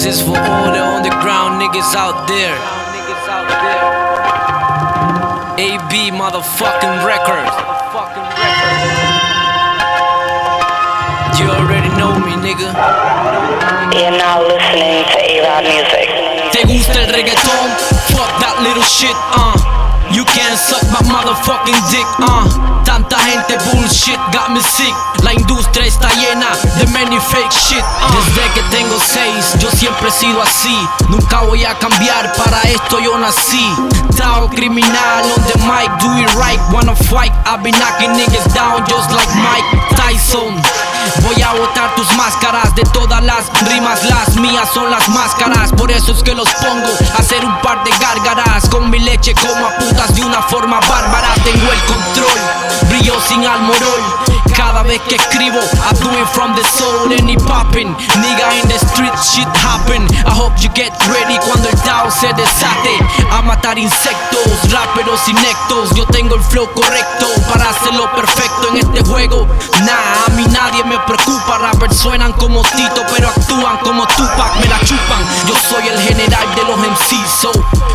This is for all the underground niggas out there. AB motherfucking records. You already know me, nigga. You're now listening to A-Rod Music. ¿Te gusta el reggaetón? Fuck that little shit, uh. You can't suck my motherfucking dick, uh. Tanta gente bullshit got me sick. La industria está llena de many fake shit, uh. Desde que tengo seis, yo siempre he sido así. Nunca voy a cambiar, para esto yo nací. Tao criminal on the mic, do it right, wanna fight. I've been knocking niggas down just like Mike Tyson. Voy a botar tus máscaras de todas las rimas, las mías son las máscaras. Por eso es que los pongo a hacer un par de gárgaras. Con mi leche como a putas de una forma bárbara. Tengo el control, brillo sin almorol. Cada vez que escribo, I do it from the soul. Any poppin', nigga in the street, shit happen. I hope you get ready cuando el Tao se desate. A matar insectos, ráperos inectos. Yo tengo el flow correcto para hacerlo perfecto en este juego. Nah, a mí nadie me preocupa. Rappers suenan como Tito, pero actúan como Tupac. Me la chupan. Yo soy el general de los MCs. So,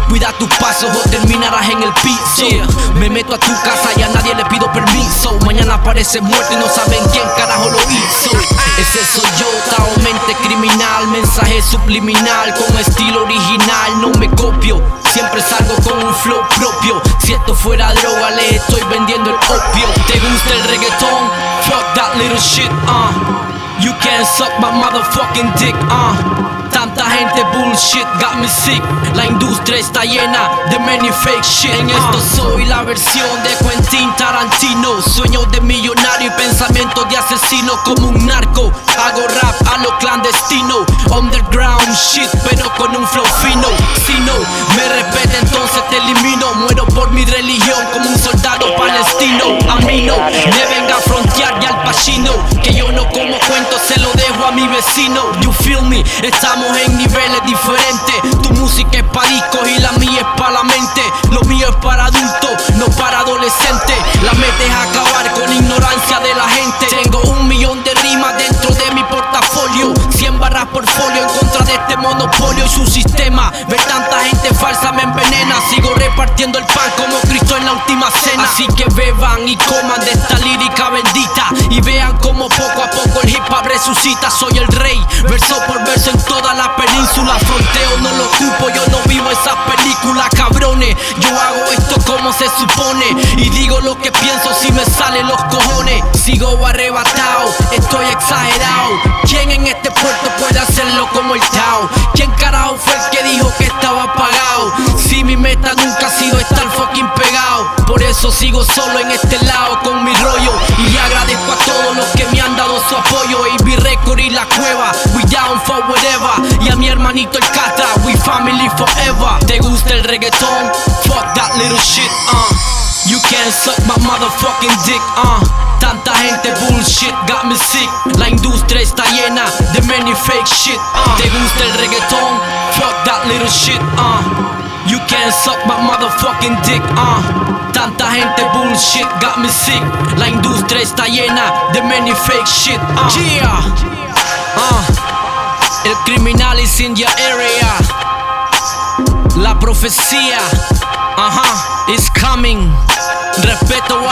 cuida tus pasos o terminarás en el piso. Me meto a tu casa y a nadie le pido permiso. Mañana aparece muerto y no saben quién carajo lo hizo. Ese soy yo, Tao mente criminal. Mensaje subliminal con estilo original. No me copio. Siempre salgo con un flow propio. Si esto fuera droga, le estoy vendiendo el opio. ¿Te gusta el reggaetón? Fuck that little shit, uh. You can't suck my motherfucking dick, uh. Tanta gente bullshit got me sick. La industria está llena de many fake shit. En esto soy la versión de Quentin Tarantino. Sueño de millonario y pensamiento de asesino como un narco. Hago rap a lo clandestino. Underground shit, pero con vecino. You feel me? Estamos en niveles diferentes. Tu música es para discos y la mía es para la mente. Lo mío es para adultos, no para adolescentes. La meta es acabar con ignorancia de la gente. Tengo un millón de rimas dentro de mi portafolio. 100 barras por folio en contra de este monopolio y su sistema. Ver tanta gente falsa me envenena. Sigo repartiendo el pan como Cristo en la última cena. Así que beban y coman de esta resucita. Soy el rey, verso por verso en toda la península. Fronteo no lo ocupo, yo no vivo esa película, cabrones. Yo hago esto como se supone. Y digo lo que pienso si me salen los cojones. Sigo arrebatado, estoy exagerado. ¿Quién en este puerto puede hacerlo como el Tao? ¿Quién carajo fue el que dijo que estaba apagado? Si mi meta nunca ha sido estar fucking pegado. Por eso sigo solo en este lado whatever. Y a mi hermanito el Catra, we family forever. ¿Te gusta el reggaetón? Fuck that little shit, uh. You can't suck my motherfucking dick, uh. Tanta gente bullshit got me sick. La industria está llena de many fake shit, uh. ¿Te gusta el reggaetón? Fuck that little shit, uh. You can't suck my motherfucking dick, uh. Tanta gente bullshit got me sick. La industria está llena de many fake shit, uh. Yeah, uh. El criminal is in your area. La profecía, ajá, is coming. Respeto